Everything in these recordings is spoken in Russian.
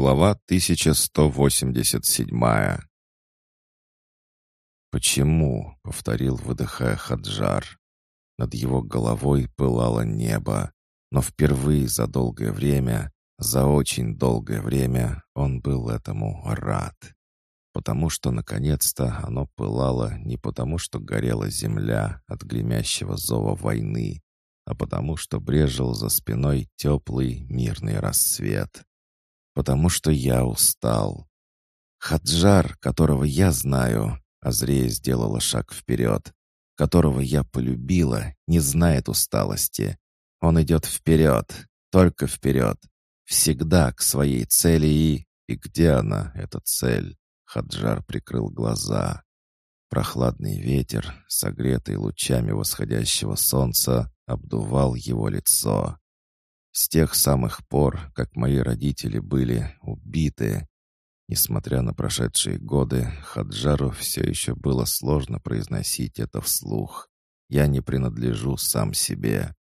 Глава 1187 «Почему?» — повторил, выдыхая Хаджар. Над его головой пылало небо, но впервые за долгое время, за очень долгое время он был этому рад. Потому что, наконец-то, оно пылало не потому, что горела земля от гремящего зова войны, а потому что брежил за спиной теплый мирный рассвет потому что я устал. Хаджар, которого я знаю, Азрея сделала шаг вперед, которого я полюбила, не знает усталости. Он идет вперед, только вперед, всегда к своей цели и... И где она, эта цель? Хаджар прикрыл глаза. Прохладный ветер, согретый лучами восходящего солнца, обдувал его лицо. С тех самых пор, как мои родители были убиты, несмотря на прошедшие годы, Хаджару все еще было сложно произносить это вслух. Я не принадлежу сам себе.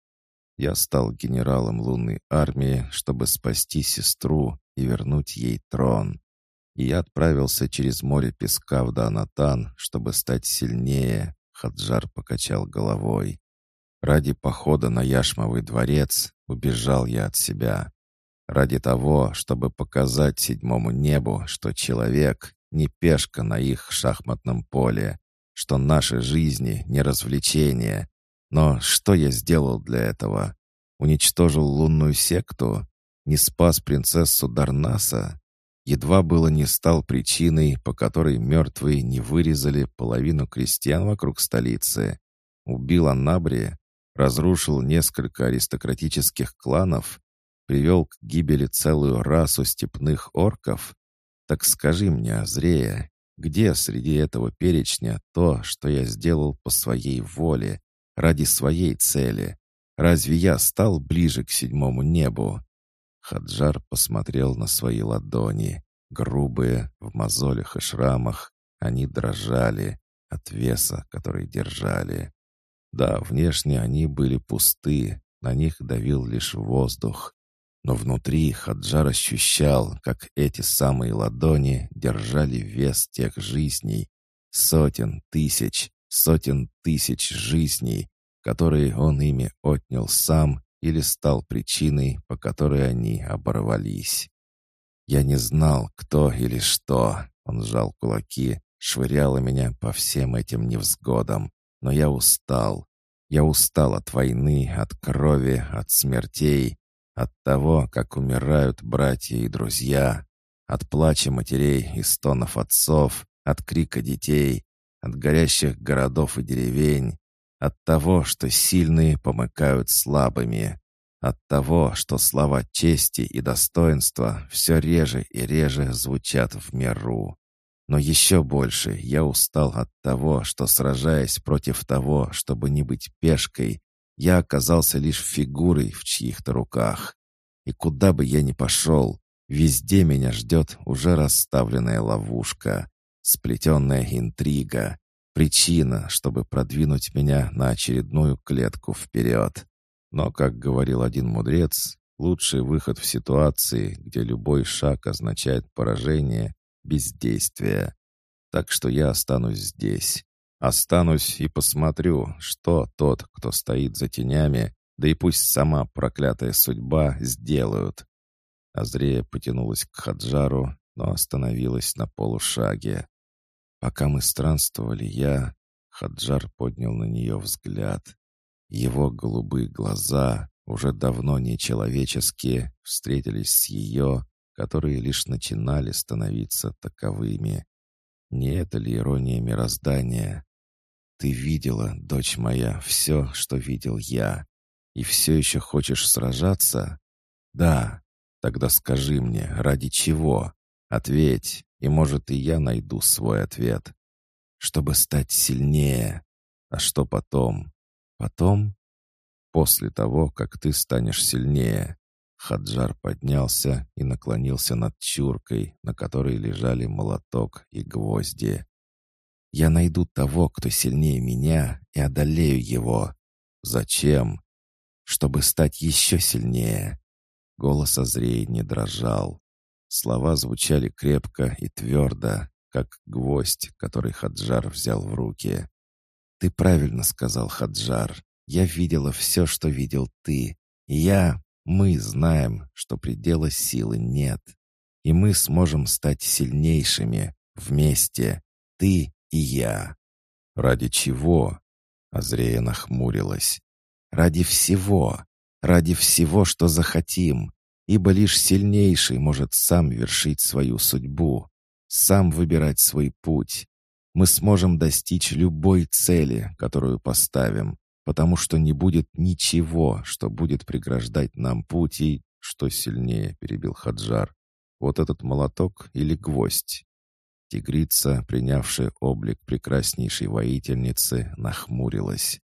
Я стал генералом лунной армии, чтобы спасти сестру и вернуть ей трон. И я отправился через море песка в Данатан, чтобы стать сильнее. Хаджар покачал головой. Ради похода на Яшмовый дворец убежал я от себя. Ради того, чтобы показать седьмому небу, что человек не пешка на их шахматном поле, что наши жизни не развлечение. Но что я сделал для этого? Уничтожил лунную секту? Не спас принцессу Дарнаса? Едва было не стал причиной, по которой мертвые не вырезали половину крестьян вокруг столицы. Убил Анабри, разрушил несколько аристократических кланов, привел к гибели целую расу степных орков? Так скажи мне, Азрея, где среди этого перечня то, что я сделал по своей воле, ради своей цели? Разве я стал ближе к седьмому небу?» Хаджар посмотрел на свои ладони, грубые, в мозолях и шрамах. Они дрожали от веса, который держали. Да, внешне они были пусты, на них давил лишь воздух. Но внутри Хаджар ощущал, как эти самые ладони держали вес тех жизней, сотен тысяч, сотен тысяч жизней, которые он ими отнял сам или стал причиной, по которой они оборвались. Я не знал, кто или что. Он сжал кулаки, швырял меня по всем этим невзгодам. Но я устал. Я устал от войны, от крови, от смертей, от того, как умирают братья и друзья, от плача матерей и стонов отцов, от крика детей, от горящих городов и деревень, от того, что сильные помыкают слабыми, от того, что слова чести и достоинства все реже и реже звучат в миру. Но еще больше я устал от того, что, сражаясь против того, чтобы не быть пешкой, я оказался лишь фигурой в чьих-то руках. И куда бы я ни пошел, везде меня ждет уже расставленная ловушка, сплетенная интрига, причина, чтобы продвинуть меня на очередную клетку вперед. Но, как говорил один мудрец, лучший выход в ситуации, где любой шаг означает поражение, бездействия. Так что я останусь здесь. Останусь и посмотрю, что тот, кто стоит за тенями, да и пусть сама проклятая судьба сделают. Азрея потянулась к Хаджару, но остановилась на полушаге. Пока мы странствовали, я... Хаджар поднял на нее взгляд. Его голубые глаза, уже давно нечеловеческие, встретились с ее, которые лишь начинали становиться таковыми. Не это ли ирония мироздания? Ты видела, дочь моя, все, что видел я, и все еще хочешь сражаться? Да. Тогда скажи мне, ради чего? Ответь, и, может, и я найду свой ответ. Чтобы стать сильнее. А что потом? Потом? После того, как ты станешь сильнее. Хаджар поднялся и наклонился над чуркой, на которой лежали молоток и гвозди. «Я найду того, кто сильнее меня, и одолею его. Зачем? Чтобы стать еще сильнее». Голос Азреи не дрожал. Слова звучали крепко и твердо, как гвоздь, который Хаджар взял в руки. «Ты правильно сказал, Хаджар. Я видела все, что видел ты. Я, мы знаем, что предела силы нет. И мы сможем стать сильнейшими, вместе, ты и я». «Ради чего?» Азрея нахмурилась. «Ради всего. Ради всего, что захотим ибо лишь сильнейший может сам вершить свою судьбу, сам выбирать свой путь. Мы сможем достичь любой цели, которую поставим, потому что не будет ничего, что будет преграждать нам путь и... Что сильнее, перебил Хаджар. Вот этот молоток или гвоздь? Тигрица, принявшая облик прекраснейшей воительницы, нахмурилась.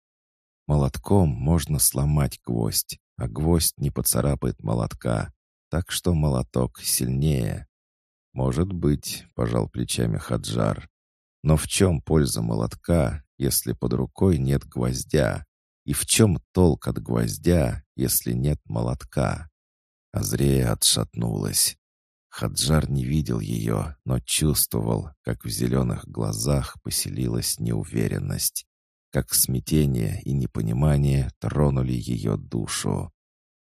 Молотком можно сломать гвоздь, а гвоздь не поцарапает молотка, так что молоток сильнее. «Может быть», — пожал плечами Хаджар. «Но в чем польза молотка, если под рукой нет гвоздя? И в чем толк от гвоздя, если нет молотка?» Азрея отшатнулась. Хаджар не видел ее, но чувствовал, как в зеленых глазах поселилась неуверенность как смятение и непонимание тронули ее душу.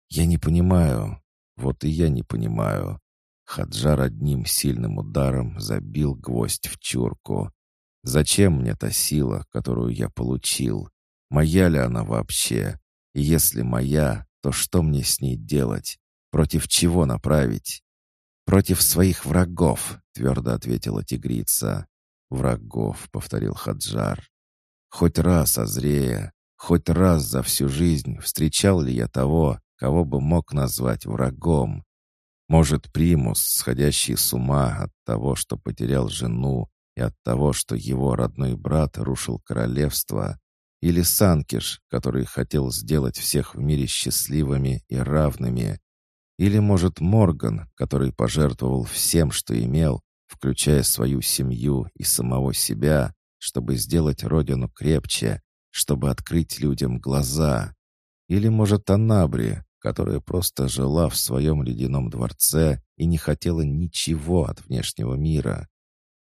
«Я не понимаю. Вот и я не понимаю». Хаджар одним сильным ударом забил гвоздь в чурку. «Зачем мне та сила, которую я получил? Моя ли она вообще? И если моя, то что мне с ней делать? Против чего направить?» «Против своих врагов», — твердо ответила тигрица. «Врагов», — повторил Хаджар. Хоть раз, Азрея, хоть раз за всю жизнь встречал ли я того, кого бы мог назвать врагом? Может, примус, сходящий с ума от того, что потерял жену, и от того, что его родной брат рушил королевство, или Санкиш, который хотел сделать всех в мире счастливыми и равными, или, может, Морган, который пожертвовал всем, что имел, включая свою семью и самого себя, чтобы сделать родину крепче, чтобы открыть людям глаза. Или, может, Анабри, которая просто жила в своем ледяном дворце и не хотела ничего от внешнего мира.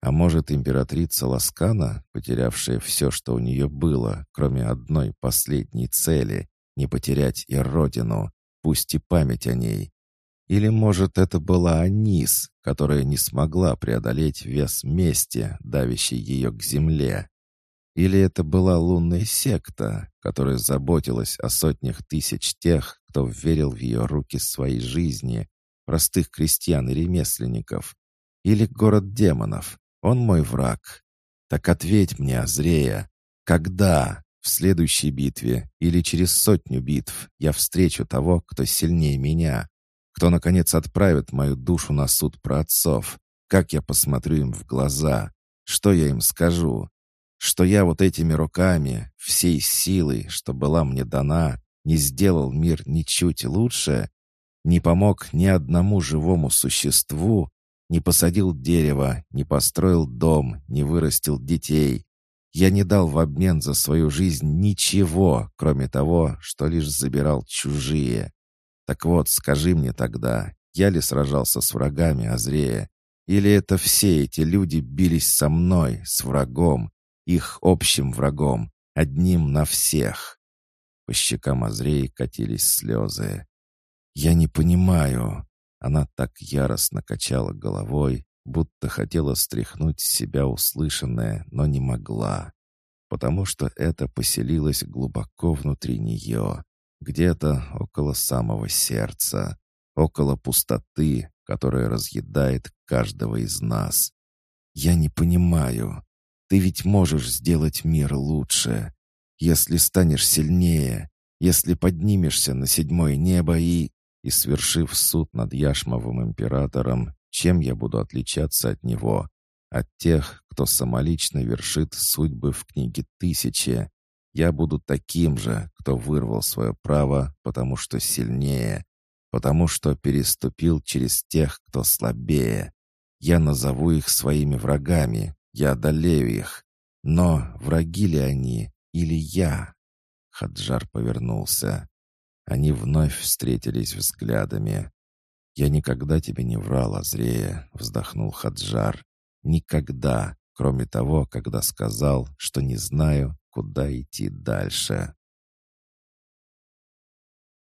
А может, императрица Ласкана, потерявшая все, что у нее было, кроме одной последней цели — не потерять и родину, пусть и память о ней. Или, может, это была Анис, которая не смогла преодолеть вес мести, давящий ее к земле. Или это была лунная секта, которая заботилась о сотнях тысяч тех, кто верил в ее руки своей жизни, простых крестьян и ремесленников. Или город демонов, он мой враг. Так ответь мне, Азрея, когда, в следующей битве или через сотню битв, я встречу того, кто сильнее меня, кто, наконец, отправит мою душу на суд про отцов? Как я посмотрю им в глаза? Что я им скажу? Что я вот этими руками, всей силой, что была мне дана, не сделал мир ничуть лучше? Не помог ни одному живому существу? Не посадил дерево, не построил дом, не вырастил детей? Я не дал в обмен за свою жизнь ничего, кроме того, что лишь забирал чужие. Так вот, скажи мне тогда, я ли сражался с врагами Азрея? Или это все эти люди бились со мной, с врагом, их общим врагом, одним на всех?» По щекам Азреи катились слезы. «Я не понимаю». Она так яростно качала головой, будто хотела стряхнуть с себя услышанное, но не могла, потому что это поселилось глубоко внутри нее, где-то около самого сердца, около пустоты, которая разъедает каждого из нас. Я не понимаю. Ты ведь можешь сделать мир лучше, если станешь сильнее, если поднимешься на седьмое небо и... И свершив суд над Яшмовым императором, чем я буду отличаться от него? От тех, кто самолично вершит судьбы в книге «Тысячи», я буду таким же, кто вырвал свое право, потому что сильнее, потому что переступил через тех, кто слабее. Я назову их своими врагами, я одолею их. Но враги ли они или я? Хаджар повернулся. Они вновь встретились взглядами. «Я никогда тебе не врал, Азрея», — вздохнул Хаджар. «Никогда, кроме того, когда сказал, что не знаю, куда идти дальше».